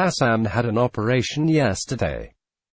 Hassan had an operation yesterday.